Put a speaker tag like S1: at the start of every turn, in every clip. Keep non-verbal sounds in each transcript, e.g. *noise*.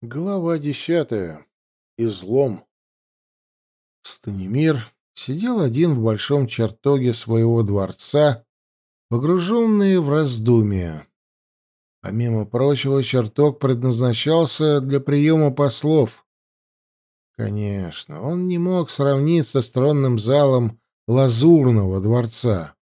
S1: Глава десятая. Излом. Станимир сидел один в большом чертоге своего дворца, погруженный в раздумья. Помимо прочего, чертог предназначался для приема послов. Конечно, он не мог сравниться с тронным залом Лазурного дворца.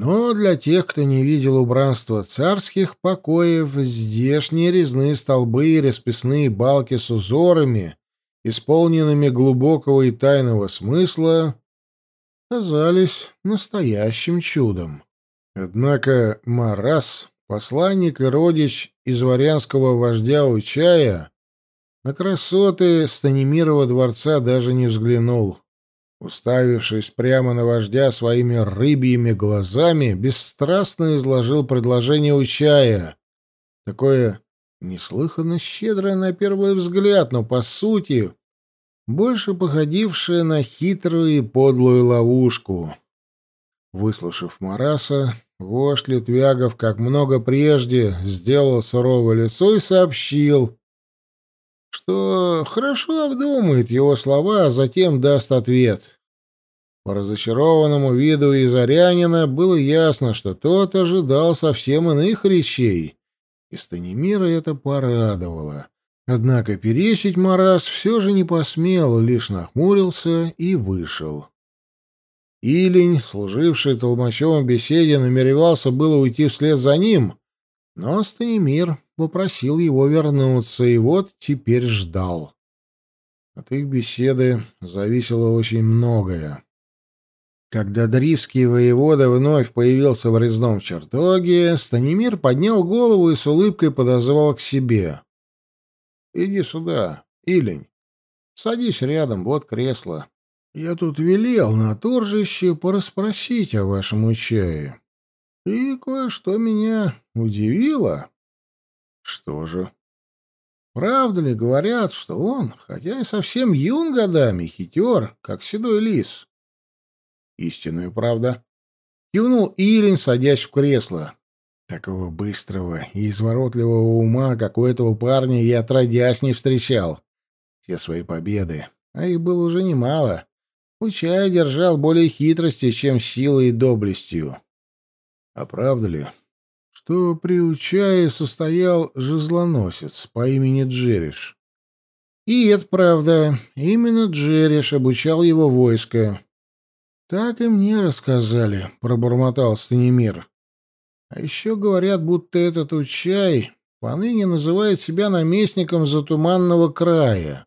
S1: Но для тех, кто не видел убранства царских покоев, здешние резные столбы и расписные балки с узорами, исполненными глубокого и тайного смысла, казались настоящим чудом. Однако Марас, посланник и родич из варянского вождя Учая, на красоты Станимирова дворца даже не взглянул. Уставившись прямо на вождя своими рыбьими глазами, бесстрастно изложил предложение у чая. Такое неслыханно щедрое на первый взгляд, но, по сути, больше походившее на хитрую и подлую ловушку. Выслушав Мараса, вождь Литвягов, как много прежде, сделал суровое лицо и сообщил, что хорошо обдумает его слова, а затем даст ответ. По разочарованному виду Изарянина было ясно, что тот ожидал совсем иных речей, и Станимира это порадовало. Однако перечить Марас все же не посмел, лишь нахмурился и вышел. Илень, служивший толмачом беседе, намеревался было уйти вслед за ним, но Станимир попросил его вернуться, и вот теперь ждал. От их беседы зависело очень многое. Когда Дривский воевода вновь появился в резном чертоге, Станимир поднял голову и с улыбкой подозвал к себе. — Иди сюда, Илень. Садись рядом, вот кресло. Я тут велел на торжище порасспросить о вашем чае. И кое-что меня удивило. Что же? Правда ли говорят, что он, хотя и совсем юн годами, хитер, как седой лис? Истинную правда. Кивнул Илин, садясь в кресло. Такого быстрого и изворотливого ума, как у этого парня, я отродясь не встречал. Все свои победы, а их было уже немало, Учай держал более хитростью, чем силой и доблестью. А правда ли, что при Учае состоял жезлоносец по имени Джериш. И это правда, именно Джериш обучал его войско. «Так и мне рассказали», — пробормотал Станимир. «А еще говорят, будто этот Учай поныне называет себя наместником Затуманного края,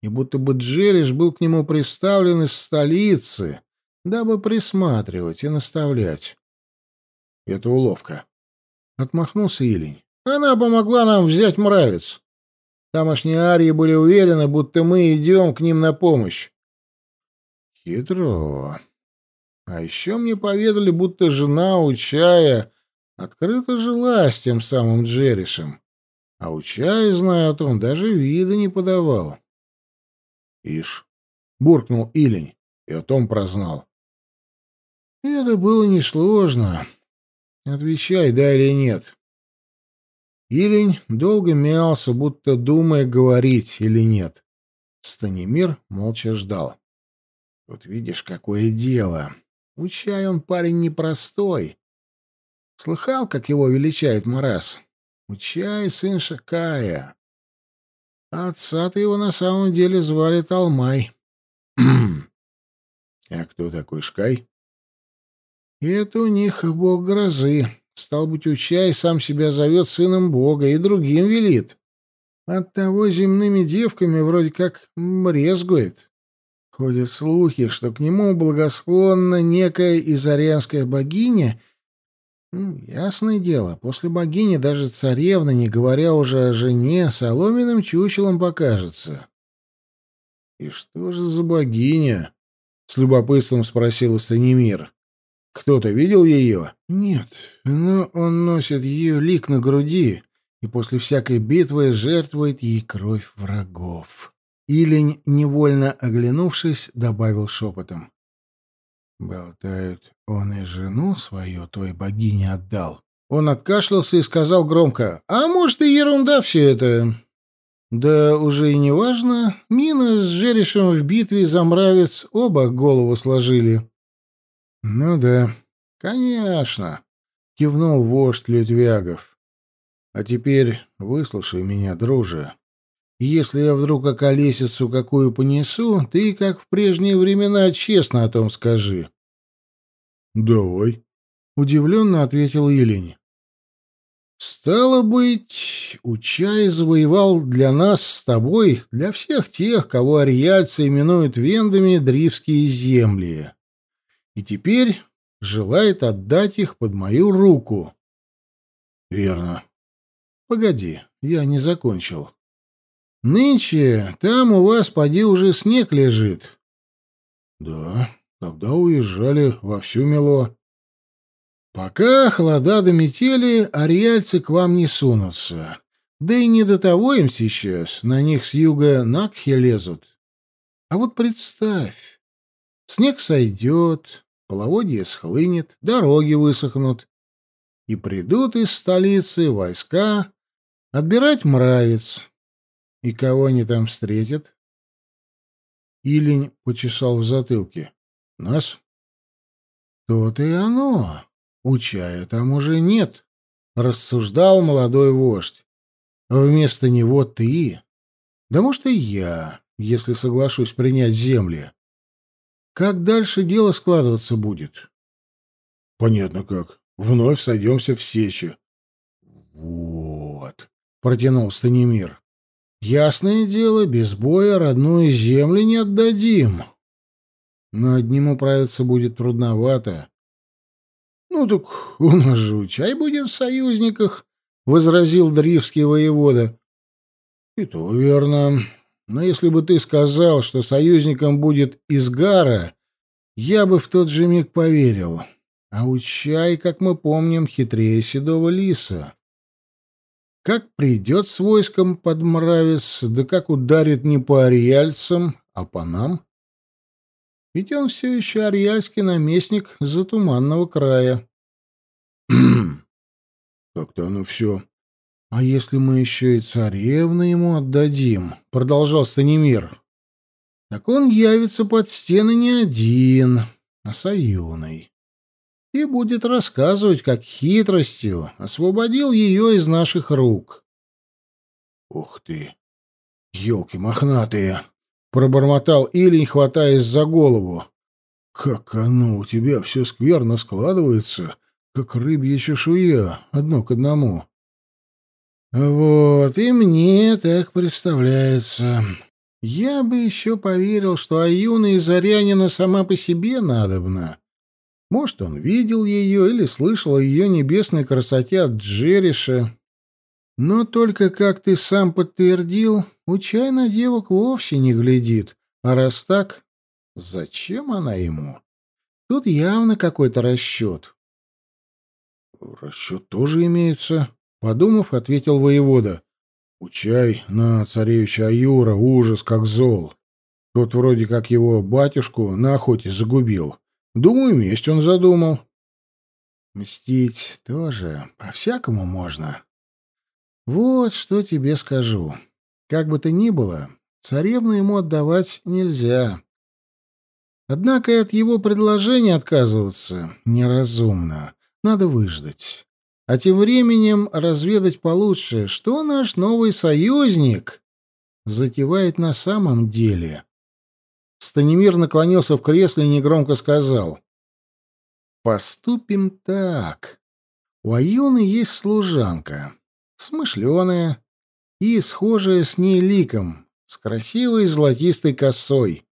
S1: и будто бы Джериш был к нему приставлен из столицы, дабы присматривать и наставлять. Это уловка. Отмахнулся Илень. Она помогла нам взять мравец. Тамошние арии были уверены, будто мы идем к ним на помощь. Хитро. А еще мне поведали, будто жена у чая открыто жила с тем самым Джеришем. А у чая, зная о том, даже вида не подавал. Ишь, буркнул Илень и о том прознал. Это было несложно. Отвечай, да или нет. Илень долго мялся, будто думая, говорить или нет. Станимир молча ждал. Вот видишь, какое дело. Учай он парень непростой. Слыхал, как его величает Марас? Учай, сын Шакая. Отца-то его на самом деле звали Талмай. *clears throat* а кто такой Шкай? Это у них бог грозы. Стал быть, Учай сам себя зовет сыном бога и другим велит. Оттого земными девками вроде как брезгует. Ходят слухи, что к нему благосклонна некая изарянская богиня. Ну, ясное дело, после богини даже царевна, не говоря уже о жене, соломенным чучелом покажется. — И что же за богиня? — с любопытством спросил Станимир. Кто-то видел ее? Нет, но он носит ее лик на груди и после всякой битвы жертвует ей кровь врагов. Илень, невольно оглянувшись, добавил шепотом. Болтают, он и жену свою той богине отдал. Он откашлялся и сказал громко, «А может, и ерунда все это. Да уже и не важно, Мина с Жеришем в битве за мравец оба голову сложили. Ну да, конечно, кивнул вождь Лютвягов. А теперь выслушай меня, друже. Если я вдруг околесицу какую понесу, ты, как в прежние времена, честно о том скажи. — Давай, — удивленно ответил Елень. Стало быть, Учай завоевал для нас с тобой, для всех тех, кого ариальцы именуют вендами, дрифские земли. И теперь желает отдать их под мою руку. Верно. Погоди, я не закончил. Нынче там у вас, поди, уже снег лежит. Да, когда уезжали, вовсю мело. Пока холода до метели, ариальцы к вам не сунутся. Да и не до того им сейчас, на них с юга Накхи лезут. А вот представь, снег сойдет, половодье схлынет, дороги высохнут, и придут из столицы войска отбирать мравец. И кого они там встретят? Илень почесал в затылке. Нас? То-то и оно. У чая там уже нет, рассуждал молодой вождь. Вместо него ты. Да может и я, если соглашусь принять земли. Как дальше дело складываться будет? Понятно как. Вновь сойдемся в сечи. Вот, протянул Станимир. Ясное дело, без боя родную землю не отдадим. Но одним управиться будет трудновато. «Ну так у нас же чай будет в союзниках», — возразил Дривский воевода. «И то верно. Но если бы ты сказал, что союзником будет Изгара, я бы в тот же миг поверил. А у чай, как мы помним, хитрее седого лиса. Как придет с войском под мравец, да как ударит не по ариальцам, а по нам?» Ведь он все еще арьяльский наместник затуманного края. *clears throat* Как-то оно все. А если мы еще и царевну ему отдадим, продолжал Станимир, так он явится под стены не один, а с Аюной. И будет рассказывать, как хитростью освободил ее из наших рук. Ух ты! Елки мохнатые! пробормотал Илень, хватаясь за голову. Как оно у тебя все скверно складывается, как рыбья чешуя, одно к одному. Вот, и мне так представляется. Я бы еще поверил, что Аюна из Арянина сама по себе надобна. Может, он видел ее или слышал о ее небесной красоте от Джериша. Но только, как ты сам подтвердил, Учай на девок вовсе не глядит. А раз так, зачем она ему? Тут явно какой-то расчет. Расчет тоже имеется, подумав, ответил воевода. Учай на царевича Аюра ужас как зол. Тот вроде как его батюшку на охоте загубил. Думаю, месть он задумал. Мстить тоже по-всякому можно. Вот что тебе скажу. Как бы то ни было, царевну ему отдавать нельзя. Однако и от его предложения отказываться неразумно. Надо выждать. А тем временем разведать получше, что наш новый союзник затевает на самом деле. Станимир наклонился в кресле и негромко сказал. «Поступим так. У Аюны есть служанка, смышленая, и схожая с ней ликом, с красивой золотистой косой.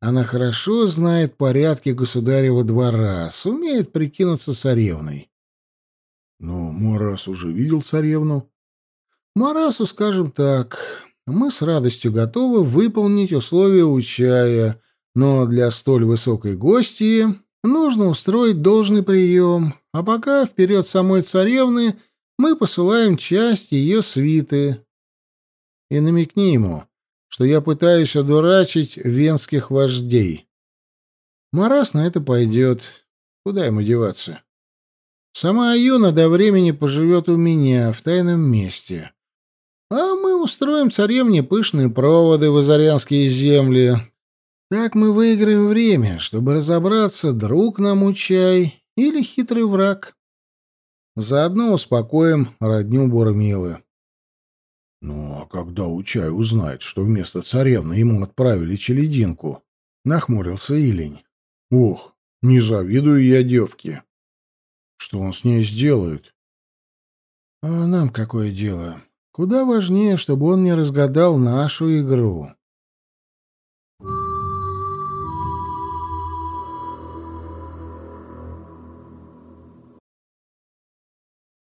S1: Она хорошо знает порядки государева двора, сумеет прикинуться царевной. Ну, Марас уже видел царевну. Марасу, скажем так, мы с радостью готовы выполнить условия Учая, но для столь высокой гости нужно устроить должный прием, а пока вперед самой царевны мы посылаем часть ее свиты. И намекни ему, что я пытаюсь одурачить венских вождей. Марас на это пойдет. Куда ему деваться? Сама Аюна до времени поживет у меня в тайном месте. а мы устроим царевне пышные проводы в азарянские земли. Так мы выиграем время, чтобы разобраться, друг нам учай или хитрый враг. Заодно успокоим родню Бурмилы. Ну, а когда Учай узнает, что вместо царевны ему отправили челединку? Нахмурился Илень. Ох, не завидую я девке. Что он с ней сделает? А нам какое дело? Куда важнее, чтобы он не разгадал нашу игру.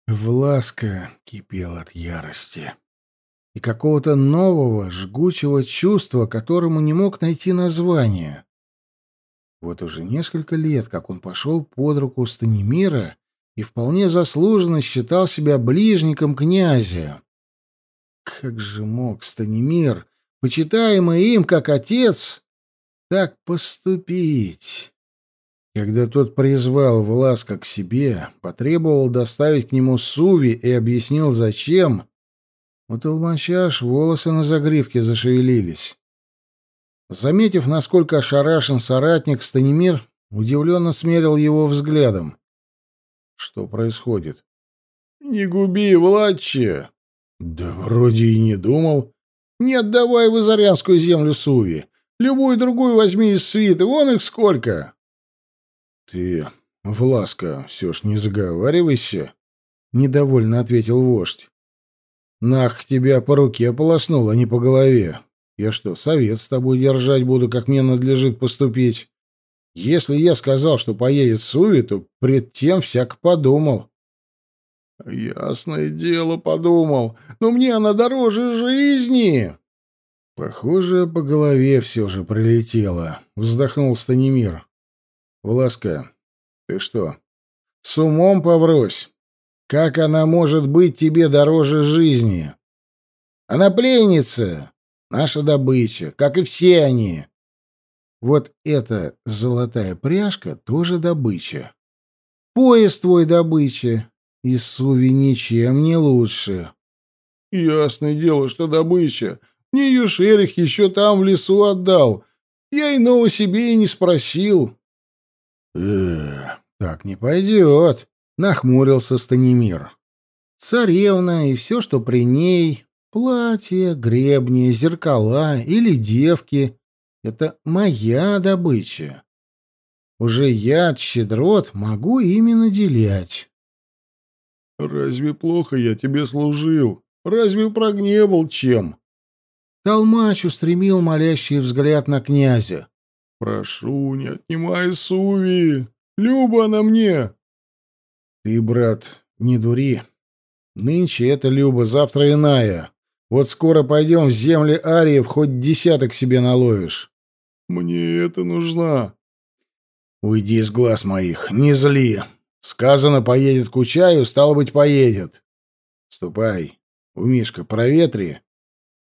S1: Власка кипел от ярости и какого-то нового, жгучего чувства, которому не мог найти название. Вот уже несколько лет, как он пошел под руку Станимира и вполне заслуженно считал себя ближником князя. Как же мог Станимир, почитаемый им как отец, так поступить? Когда тот призвал Власка к себе, потребовал доставить к нему Суви и объяснил, зачем, у толмача аж волосы на загривке зашевелились. Заметив, насколько ошарашен соратник, Станимир удивленно смерил его взглядом. Что происходит? «Не губи, Владче!» «Да вроде и не думал. Не отдавай в Изарянскую землю Суви. Любую другую возьми из свиты, вон их сколько!» «Ты, Власка, все ж не заговаривайся», — недовольно ответил вождь. Нах тебя по руке полоснул, а не по голове. Я что, совет с тобой держать буду, как мне надлежит поступить? Если я сказал, что поедет Суви, то пред тем всяк подумал. Ясное дело, подумал. Но мне она дороже жизни. Похоже, по голове все же прилетело. Вздохнул Станимир. Власка, ты что, с умом поврось? Как она может быть тебе дороже жизни? Она пленница, наша добыча, как и все они. Вот эта золотая пряжка тоже добыча. Пояс твой добыча, и Суви ничем не лучше. Ясное дело, что добыча. Мне ее шерих еще там в лесу отдал. Я иного себе и не спросил. Э, так не пойдет. Нахмурился Станимир. Царевна и все, что при ней, платье, гребни, зеркала или девки — это моя добыча. Уже я от щедрот могу ими наделять. «Разве плохо я тебе служил? Разве прогневал чем?» Толмач устремил молящий взгляд на князя. «Прошу, не отнимай Суви! Люба она мне! Ты, брат, не дури. Нынче это Люба, завтра иная. Вот скоро пойдем в земли Ариев, хоть десяток себе наловишь. Мне это нужна. Уйди из глаз моих, не зли. Сказано, поедет к Учаю, стало быть, поедет. Ступай, у Мишка проветри.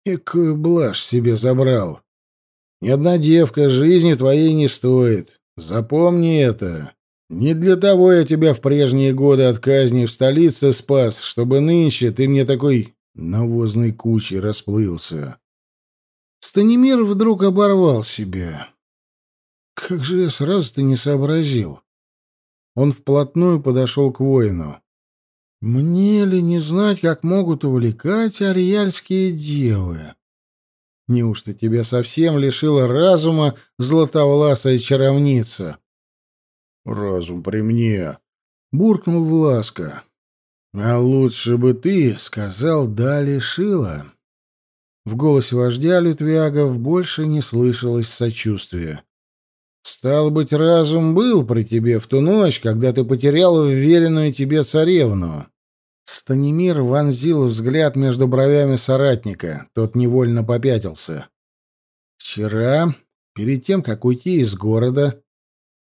S1: Экую блажь себе забрал. Ни одна девка жизни твоей не стоит. Запомни это. Не для того я тебя в прежние годы от казни в столице спас, чтобы нынче ты мне такой навозной кучей расплылся. Станимир вдруг оборвал себя. Как же я сразу-то не сообразил. Он вплотную подошел к воину. Мне ли не знать, как могут увлекать ариальские девы? Неужто тебя совсем лишила разума златовласая чаровница? «Разум при мне!» — буркнул Власка. «А лучше бы ты сказал «да, лишила». В голосе вождя Лютвягов больше не слышалось сочувствия. «Стал быть, разум был при тебе в ту ночь, когда ты потерял уверенную тебе царевну». Станимир вонзил взгляд между бровями соратника, тот невольно попятился. «Вчера, перед тем, как уйти из города,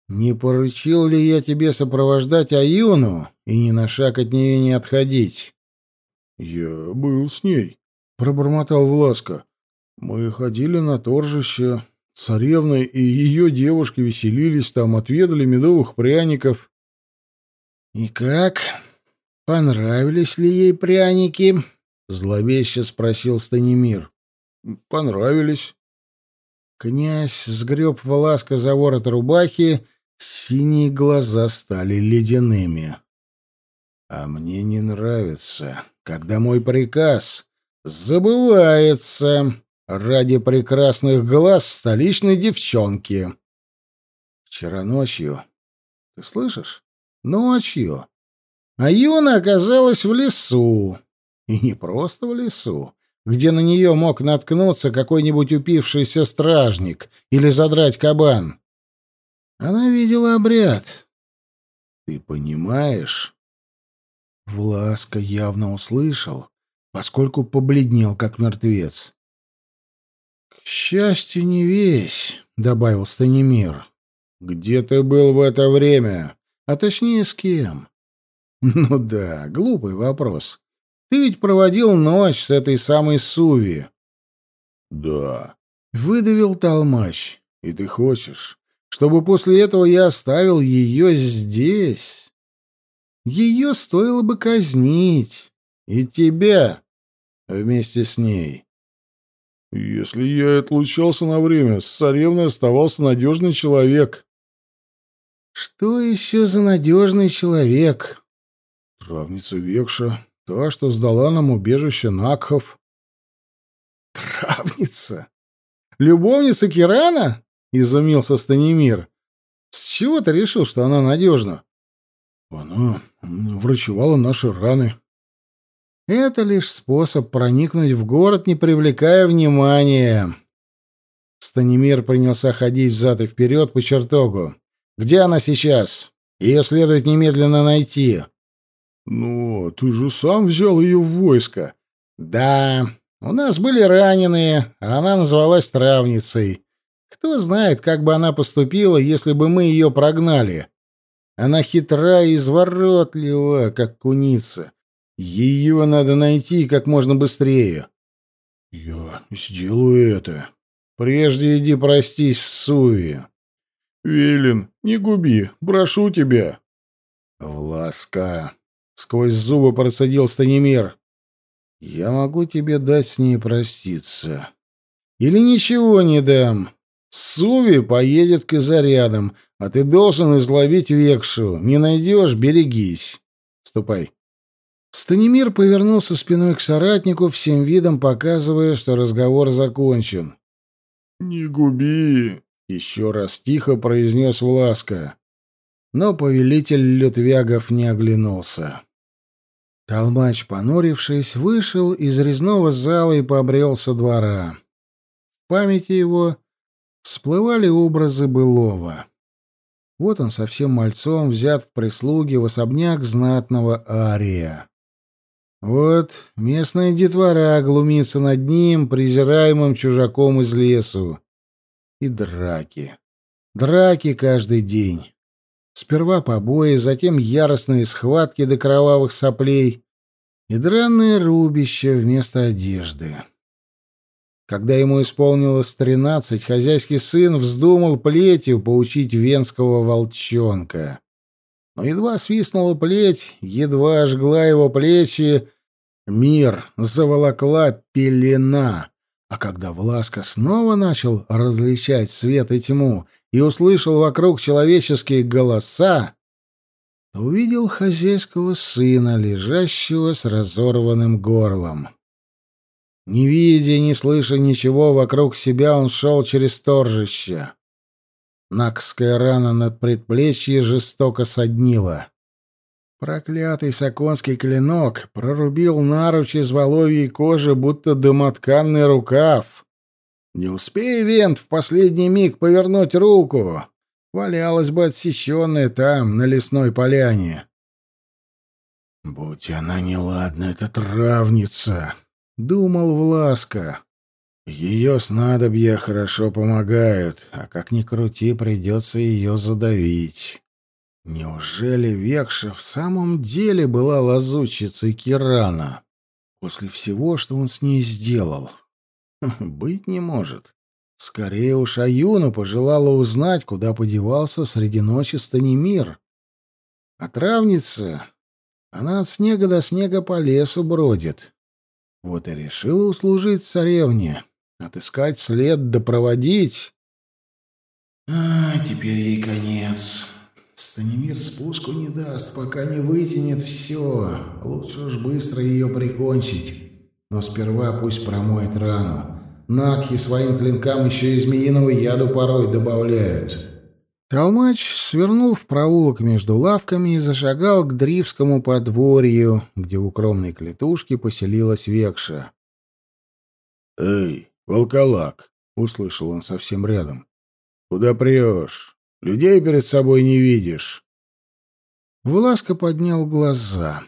S1: не поручил ли я тебе сопровождать Аюну и ни на шаг от нее не отходить? Я был с ней, пробормотал Власка. Мы ходили на торжище. Царевна и ее девушки веселились там, отведали медовых пряников. И как? Понравились ли ей пряники? — зловеще спросил Станимир.
S2: «Понравились».
S1: Князь сгреб Власка за ворот рубахи, синие глаза стали ледяными. «А мне не нравится, когда мой приказ забывается ради прекрасных глаз столичной девчонки. Вчера ночью... Ты слышишь? Ночью. А Юна оказалась в лесу. И не просто в лесу, где на нее мог наткнуться какой-нибудь упившийся стражник или задрать кабан. Она видела обряд. Ты понимаешь? Власка явно услышал, поскольку побледнел, как мертвец. «К счастью, не весь», — добавил Станимир. «Где ты был в это время? А точнее, с кем?» «Ну да, глупый вопрос. Ты ведь проводил ночь с этой самой Суви.
S2: Да.
S1: Выдавил Толмач. И ты хочешь, чтобы после этого я оставил ее здесь? Ее стоило бы казнить. И тебя вместе с ней.
S2: Если я и отлучался на время, с царевной оставался надежный человек.
S1: Что еще за надежный человек?
S2: Травница Векша. Та, что сдала нам убежище Накхов.
S1: Травница? Любовница Кирана? Изумился Станимир. С чего ты решил, что она надежна?
S2: Она врачевала наши раны.
S1: Это лишь способ проникнуть в город, не привлекая внимания. Станимир принялся ходить взад и вперед по чертогу. «Где она сейчас? Ее следует немедленно найти».
S2: «Ну, ты же сам взял ее в войско».
S1: «Да, у нас были раненые, а она называлась травницей. Кто знает, как бы она поступила, если бы мы ее прогнали. Она хитра и изворотлива, как куница. Ее надо найти как можно быстрее».
S2: «Я сделаю это».
S1: «Прежде иди простись с Суви».
S2: «Велин, не губи, прошу тебя».
S1: «Власка», Сквозь зубы процедил Станимир. «Я могу тебе дать с ней проститься. Или ничего не дам. Суви поедет к изарядам, а ты должен изловить Векшу. Не найдешь — берегись. Ступай». Станимир повернулся спиной к соратнику, всем видом показывая, что разговор закончен.
S2: «Не губи!»
S1: — еще раз тихо произнес Власка. Но повелитель Лютвягов не оглянулся. Толмач, понурившись, вышел из резного зала и побрел со двора. В памяти его всплывали образы былого. Вот он совсем мальцом взят в прислуги в особняк знатного Ария. Вот местная детвора глумится над ним, презираемым чужаком из лесу. И драки. Драки каждый день. Сперва побои, затем яростные схватки до кровавых соплей и дранное рубище вместо одежды. Когда ему исполнилось тринадцать, хозяйский сын вздумал плетью поучить венского волчонка. Но едва свистнула плеть, едва ожгла его плечи, мир заволокла пелена. А когда Власка снова начал различать свет и тьму и услышал вокруг человеческие голоса, то увидел хозяйского сына, лежащего с разорванным горлом. Не видя, не слыша ничего вокруг себя, он шел через торжище. Накская рана над предплечьем жестоко соднила. Проклятый саконский клинок прорубил наруч из воловьей кожи, будто домотканный рукав. Не успей Вент в последний миг повернуть руку, валялась бы отсеченная там, на лесной поляне. «Будь она неладна, эта травница!» — думал Власка. «Ее снадобья хорошо помогают, а как ни крути, придется ее задавить». Неужели Векша в самом деле была лазутчицей Кирана? После всего, что он с ней сделал? Быть не может. Скорее уж Аюна пожелала узнать, куда подевался среди ночи Станимир. А травница, она от снега до снега по лесу бродит. Вот и решила услужить царевне, отыскать след да проводить. А, теперь ей конец. Станимир спуску не даст, пока не вытянет все. Лучше уж быстро ее прикончить. Но сперва пусть промоет рану. Накхи своим клинкам еще и змеиного яду порой добавляют. Толмач свернул в проулок между лавками и зашагал к Дривскому подворью, где в укромной клетушке поселилась Векша.
S2: «Эй, волколак!» — услышал он совсем рядом. «Куда прешь? Людей перед собой не видишь».
S1: Власка поднял глаза.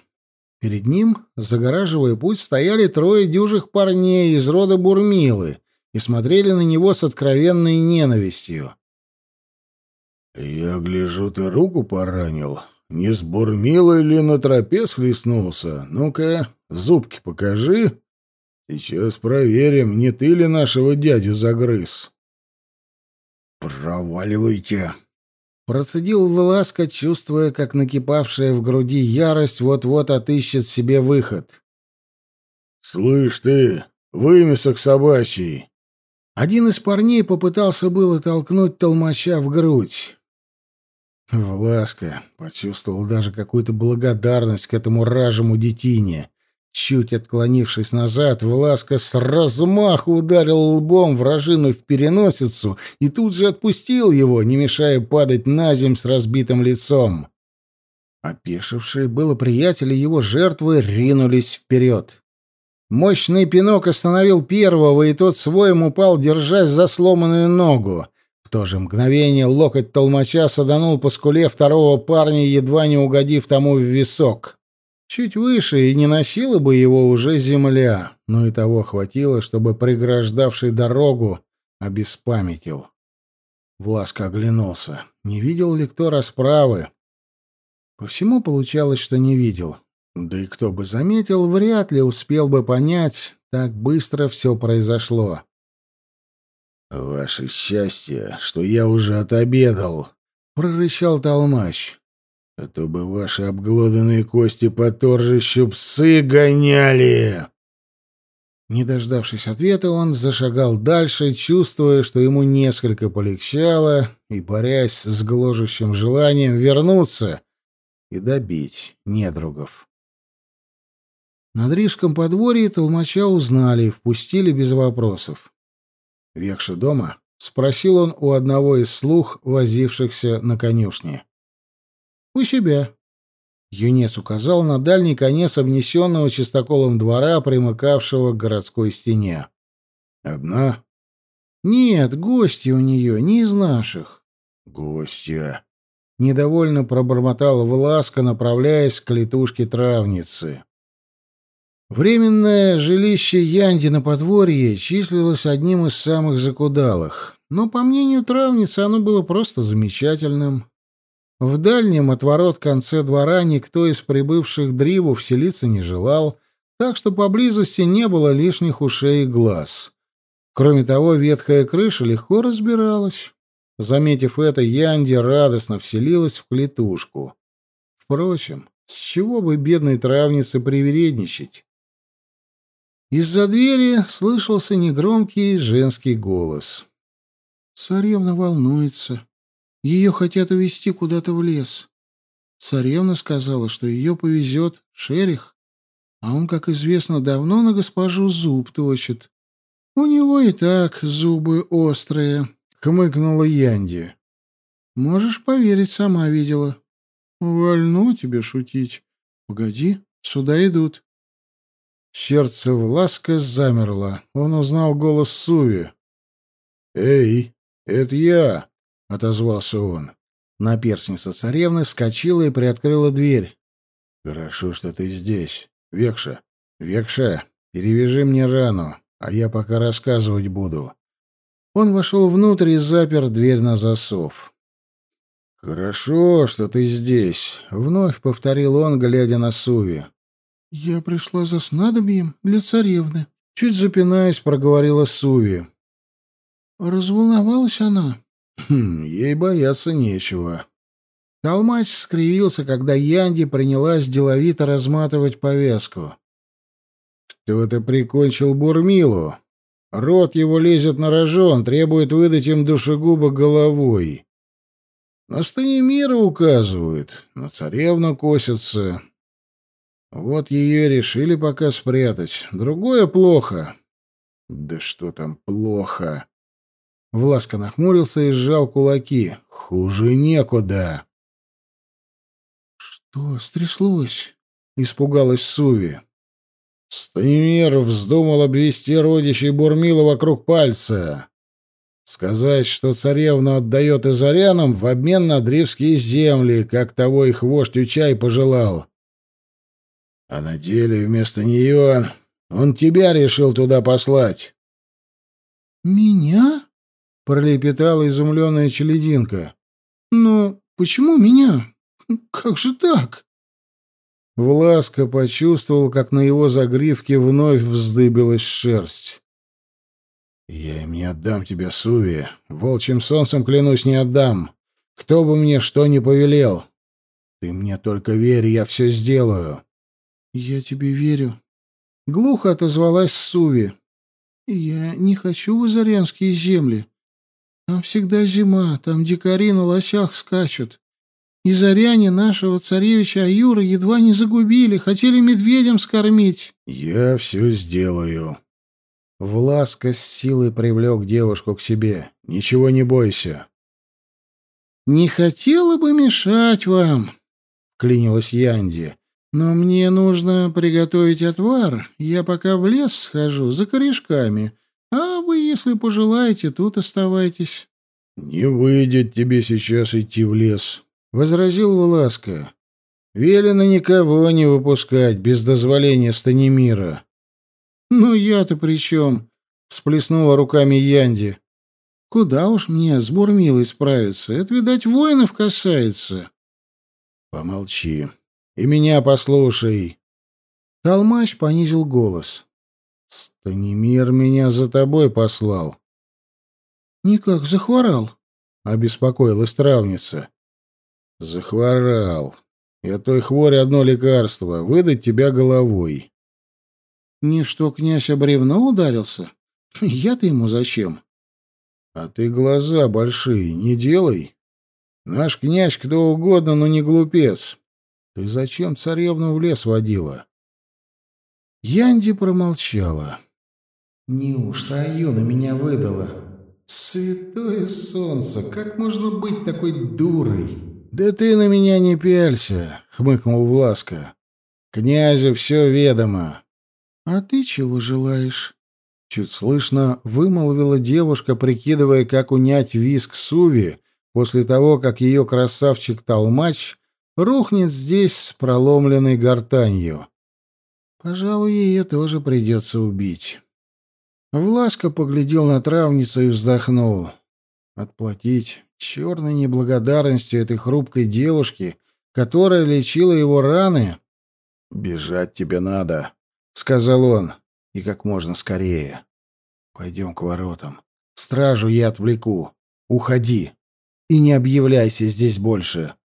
S1: Перед ним, загораживая путь, стояли трое дюжих парней из рода Бурмилы и смотрели на него с откровенной ненавистью.
S2: «Я гляжу, ты руку поранил. Не с Бурмилой ли на тропе схлестнулся? Ну-ка, зубки покажи. Сейчас проверим, не ты ли нашего дядю загрыз».
S1: «Проваливайте!» Процедил Веласко, чувствуя, как накипавшая в груди ярость вот-вот отыщет себе выход.
S2: «Слышь ты, вымесок собачий!»
S1: Один из парней попытался было толкнуть толмача в грудь. Власка почувствовал даже какую-то благодарность к этому ражему детине. Чуть отклонившись назад, Власка с размаху ударил лбом вражину в переносицу и тут же отпустил его, не мешая падать на земь с разбитым лицом. Опешившие было приятели его жертвы ринулись вперед. Мощный пинок остановил первого, и тот своим упал, держась за сломанную ногу. В то же мгновение локоть толмача саданул по скуле второго парня, едва не угодив тому в висок. Чуть выше, и не носила бы его уже земля, но и того хватило, чтобы преграждавший дорогу обеспамятил. Власка оглянулся. Не видел ли кто расправы? По всему получалось, что не видел. Да и кто бы заметил, вряд ли успел бы понять, так быстро все произошло.
S2: «Ваше счастье, что я уже отобедал», — прорычал Толмач. «А то бы ваши обглоданные кости по торжищу псы гоняли!»
S1: Не дождавшись ответа, он зашагал дальше, чувствуя, что ему несколько полегчало, и борясь с гложущим желанием вернуться и добить недругов. На Дрижском подворье толмача узнали и впустили без вопросов. Векша дома? — спросил он у одного из слух, возившихся на конюшне. — У себя. Юнец указал на дальний конец обнесенного чистоколом двора, примыкавшего к городской стене. — Одна? — Нет, гости у нее, не из наших.
S2: — Гостья.
S1: Недовольно пробормотала Власка, направляясь к летушке травницы. Временное жилище Янди на подворье числилось одним из самых закудалых, но, по мнению травницы, оно было просто замечательным. В дальнем от ворот конце двора никто из прибывших дриву вселиться не желал, так что поблизости не было лишних ушей и глаз. Кроме того, ветхая крыша легко разбиралась. Заметив это, Янди радостно вселилась в клетушку. Впрочем, с чего бы бедной травнице привередничать? Из-за двери слышался негромкий женский голос. Царевна волнуется. Ее хотят увезти куда-то в лес. Царевна сказала, что ее повезет шерих, а он, как известно, давно на госпожу зуб точит. У него и так зубы острые, — хмыкнула Янди. Можешь поверить, сама видела. Вольно тебе шутить. Погоди, сюда идут. Сердце Власка замерло. Он узнал голос Суви.
S2: «Эй, это я!» — отозвался он.
S1: Наперсница царевны вскочила и приоткрыла дверь.
S2: «Хорошо, что ты здесь. Векша, Векша, перевяжи мне рану, а я пока рассказывать буду».
S1: Он вошел внутрь и запер дверь на засов.
S2: «Хорошо, что ты здесь», — вновь повторил он, глядя на Суви.
S1: «Я пришла за снадобьем для царевны», — чуть запинаясь, проговорила Суви. Разволновалась она.
S2: Хм, ей бояться нечего.
S1: Толмач скривился, когда Янди принялась деловито разматывать повязку. Кто-то прикончил Бурмилу. Рот его лезет на рожон, требует выдать им душегуба головой. На Станимира указывают, на царевну косятся. Вот ее решили пока спрятать. Другое плохо. Да что там плохо? Власка нахмурился и сжал кулаки. Хуже некуда. Что стряслось? Испугалась Суви. Станимир вздумал обвести родичей Бурмила вокруг пальца. Сказать, что царевну отдает изорянам в обмен на древские земли, как того их вождь Учай пожелал. А на деле вместо нее он тебя решил туда послать. «Меня?» — пролепетала изумленная челединка. «Но почему меня? Как же так?» Власка почувствовал, как на его загривке вновь вздыбилась шерсть. «Я им не отдам тебя, Суви. Волчьим солнцем, клянусь, не отдам. Кто бы мне что ни повелел. Ты мне только верь, я все сделаю». «Я тебе верю». Глухо отозвалась Суви. «Я не хочу в Азарянские земли. Там всегда зима, там дикари на лосях скачут. И заряне нашего царевича Аюра едва не загубили, хотели медведем скормить. Я все сделаю. Власка с силой привлек девушку к себе. Ничего не бойся. Не хотела бы мешать вам, клянилась Янди. Но мне нужно приготовить отвар. Я пока в лес схожу за корешками. А вы, если пожелаете, тут оставайтесь. Не выйдет тебе сейчас идти в лес, — возразил Власка. «Велено никого не выпускать без дозволения Станимира». «Ну я-то при чем?» — всплеснула руками Янди. «Куда уж мне с Бурмилой справиться? Это, видать, воинов касается». «Помолчи. И меня послушай». Толмач понизил голос. «Станимир меня за тобой послал». «Никак захворал», — обеспокоилась травница. Захворал. И от той хвори одно лекарство — выдать тебя головой. Не что князь об бревно ударился? *laughs* Я-то ему зачем? А ты глаза большие не делай. Наш князь кто угодно, но не глупец. Ты зачем царевну в лес водила? Янди промолчала. Неужто Аюна меня выдала? Святое солнце, как можно быть такой дурой? «Да ты на меня не пялься», — хмыкнул Власка. «Князю все ведомо». «А ты чего желаешь?» Чуть слышно вымолвила девушка, прикидывая, как унять виск Суви после того, как ее красавчик-толмач рухнет здесь с проломленной гортанью. Пожалуй, ее тоже придется убить. Власка поглядел на травницу и вздохнул. Отплатить черной неблагодарностью этой хрупкой девушки, которая лечила его раны. «Бежать тебе надо», — сказал он, — «и как можно скорее. Пойдем к воротам. Стражу я отвлеку. Уходи и не объявляйся здесь больше».